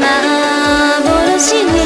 幻の